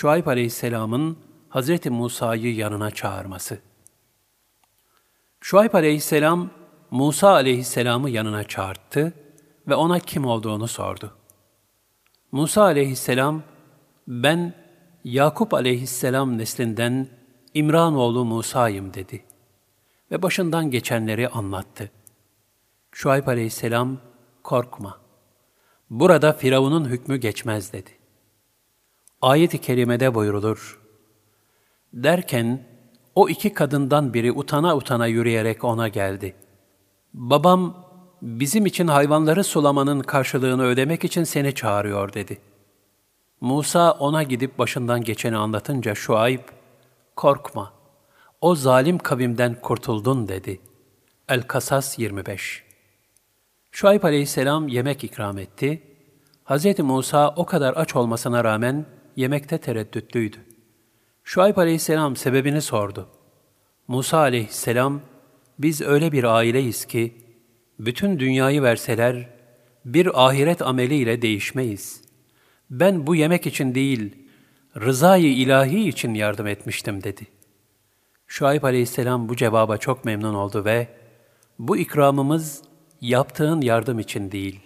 Şuayb aleyhisselamın Hazreti Musa'yı yanına çağırması. Şuayb aleyhisselam, Musa aleyhisselamı yanına çağırttı ve ona kim olduğunu sordu. Musa aleyhisselam, ben Yakup aleyhisselam neslinden İmranoğlu Musa'yım dedi ve başından geçenleri anlattı. Şuayb aleyhisselam, korkma, burada Firavun'un hükmü geçmez dedi. Ayet-i kerimede buyurulur. Derken o iki kadından biri utana utana yürüyerek ona geldi. Babam bizim için hayvanları sulamanın karşılığını ödemek için seni çağırıyor dedi. Musa ona gidip başından geçeni anlatınca Şuayb, korkma, o zalim kavimden kurtuldun dedi. El-Kasas 25 Şuayb aleyhisselam yemek ikram etti. Hz. Musa o kadar aç olmasına rağmen yemekte tereddütlüydü. Şuayb aleyhisselam sebebini sordu. Musa aleyhisselam, biz öyle bir aileyiz ki, bütün dünyayı verseler, bir ahiret ameliyle değişmeyiz. Ben bu yemek için değil, rızayı ilahi için yardım etmiştim dedi. Şuayb aleyhisselam bu cevaba çok memnun oldu ve, bu ikramımız yaptığın yardım için değil,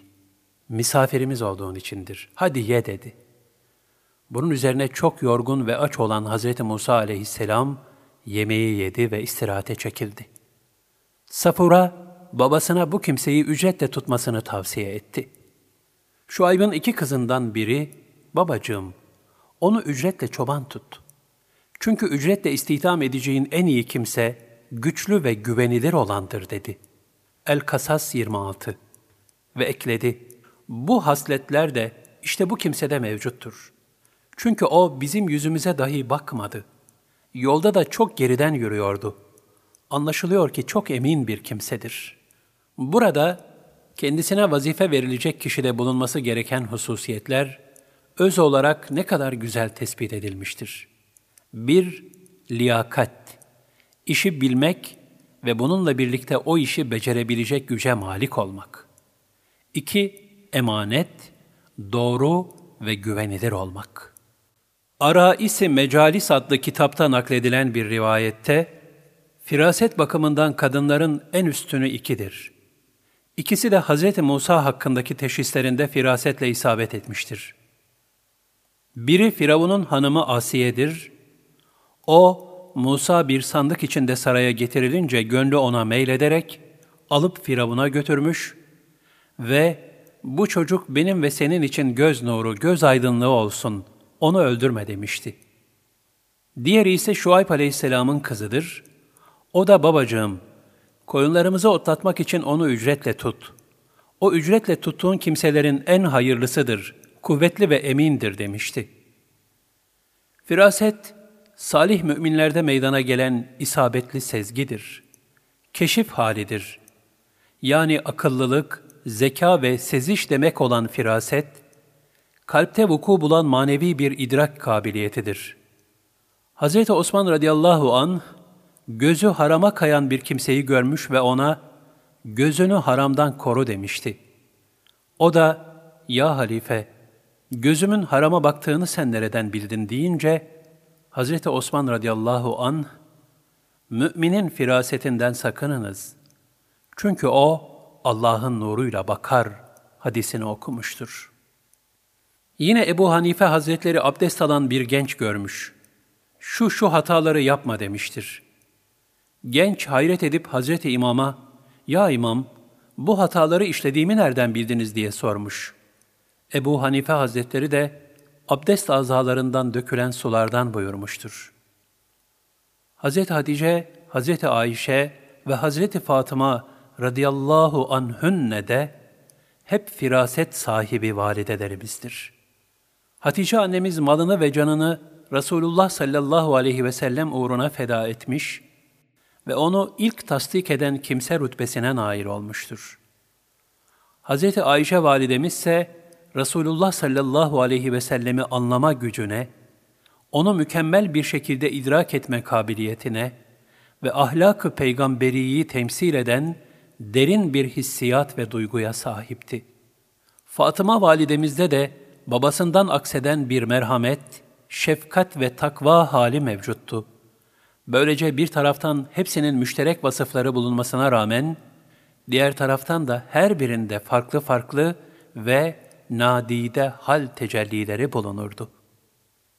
misafirimiz olduğun içindir. Hadi ye dedi.'' Bunun üzerine çok yorgun ve aç olan Hazreti Musa aleyhisselam yemeği yedi ve istirahate çekildi. Safura babasına bu kimseyi ücretle tutmasını tavsiye etti. Şuayb'ın iki kızından biri, babacığım, onu ücretle çoban tut. Çünkü ücretle istihdam edeceğin en iyi kimse, güçlü ve güvenilir olandır dedi. El-Kasas 26 Ve ekledi, bu hasletler de işte bu kimsede mevcuttur. Çünkü o bizim yüzümüze dahi bakmadı. Yolda da çok geriden yürüyordu. Anlaşılıyor ki çok emin bir kimsedir. Burada kendisine vazife verilecek kişide bulunması gereken hususiyetler öz olarak ne kadar güzel tespit edilmiştir. Bir, liyakat, işi bilmek ve bununla birlikte o işi becerebilecek güce malik olmak. İki, emanet, doğru ve güvenilir olmak.'' Ara-isi Mecalis adlı kitapta nakledilen bir rivayette, firaset bakımından kadınların en üstünü ikidir. İkisi de Hz. Musa hakkındaki teşhislerinde firasetle isabet etmiştir. Biri Firavun'un hanımı Asiye'dir. O, Musa bir sandık içinde saraya getirilince gönlü ona meylederek alıp Firavun'a götürmüş ve bu çocuk benim ve senin için göz nuru, göz aydınlığı olsun.'' Onu öldürme demişti. Diğeri ise Şuayb aleyhisselamın kızıdır. O da babacığım, koyunlarımızı otlatmak için onu ücretle tut. O ücretle tuttuğun kimselerin en hayırlısıdır, kuvvetli ve emindir demişti. Firaset, salih müminlerde meydana gelen isabetli sezgidir. Keşif halidir. Yani akıllılık, zeka ve seziş demek olan firaset, kalpte vuku bulan manevi bir idrak kabiliyetidir. Hz. Osman radıyallahu an gözü harama kayan bir kimseyi görmüş ve ona gözünü haramdan koru demişti. O da ya halife gözümün harama baktığını sen nereden bildin deyince Hz. Osman radıyallahu an müminin firasetinden sakınınız. Çünkü o Allah'ın nuruyla bakar hadisini okumuştur.'' Yine Ebu Hanife Hazretleri abdest alan bir genç görmüş. Şu şu hataları yapma demiştir. Genç hayret edip Hazreti İmam'a, ''Ya İmam, bu hataları işlediğimi nereden bildiniz?'' diye sormuş. Ebu Hanife Hazretleri de abdest azalarından dökülen sulardan buyurmuştur. Hazreti Hatice, Hazreti Ayşe ve Hazreti Fatıma radıyallahu anhünne de hep firaset sahibi validelerimizdir.'' Hatice annemiz malını ve canını Resulullah sallallahu aleyhi ve sellem uğruna feda etmiş ve onu ilk tasdik eden kimse rütbesine nail olmuştur. Hz. Ayşe validemiz ise Resulullah sallallahu aleyhi ve sellemi anlama gücüne, onu mükemmel bir şekilde idrak etme kabiliyetine ve ahlak-ı peygamberiyi temsil eden derin bir hissiyat ve duyguya sahipti. Fatıma validemizde de babasından akseden bir merhamet, şefkat ve takva hali mevcuttu. Böylece bir taraftan hepsinin müşterek vasıfları bulunmasına rağmen, diğer taraftan da her birinde farklı farklı ve nadide hal tecellileri bulunurdu.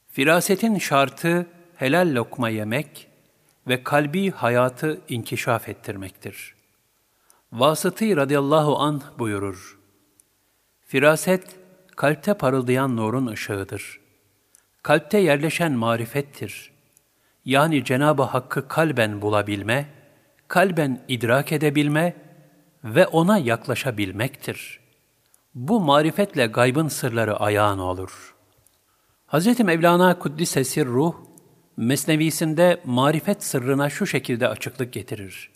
Firasetin şartı helal lokma yemek ve kalbi hayatı inkişaf ettirmektir. Vasıtı radıyallahu anh buyurur. Firaset, kalpte parıldayan nurun ışığıdır. Kalpte yerleşen marifettir. Yani Cenab-ı Hakk'ı kalben bulabilme, kalben idrak edebilme ve ona yaklaşabilmektir. Bu marifetle gaybın sırları ayağın olur. Hz. Mevlana Kuddise Ruh, Mesnevisinde marifet sırrına şu şekilde açıklık getirir.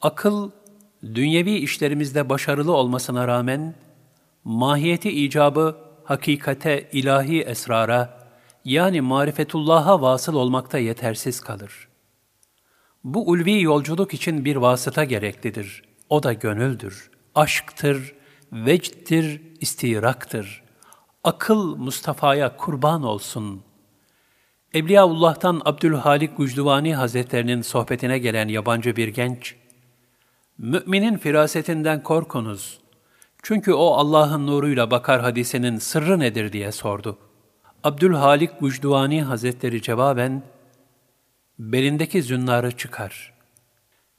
Akıl, dünyevi işlerimizde başarılı olmasına rağmen, mahiyeti icabı hakikate, ilahi esrara, yani marifetullah'a vasıl olmakta yetersiz kalır. Bu ulvi yolculuk için bir vasıta gereklidir. O da gönüldür, aşktır, vecdtir, istiraktır. Akıl Mustafa'ya kurban olsun. Evliyaullah'tan Abdülhalik Gucduvani Hazretlerinin sohbetine gelen yabancı bir genç, Müminin firasetinden korkunuz. Çünkü o Allah'ın nuruyla bakar hadisinin sırrı nedir diye sordu. Abdülhalik Gucduvani Hazretleri cevaben, belindeki zünnarı çıkar.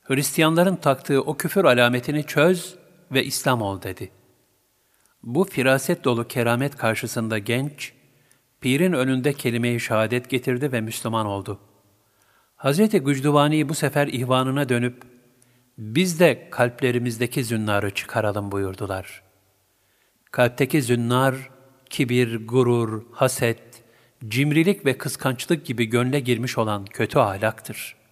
Hristiyanların taktığı o küfür alametini çöz ve İslam ol dedi. Bu firaset dolu keramet karşısında genç, pirin önünde kelime-i şehadet getirdi ve Müslüman oldu. Hz. Gücduvani bu sefer ihvanına dönüp, biz de kalplerimizdeki zünnarı çıkaralım buyurdular. Kalpteki zünnar, kibir, gurur, haset, cimrilik ve kıskançlık gibi gönle girmiş olan kötü ahlaktır.''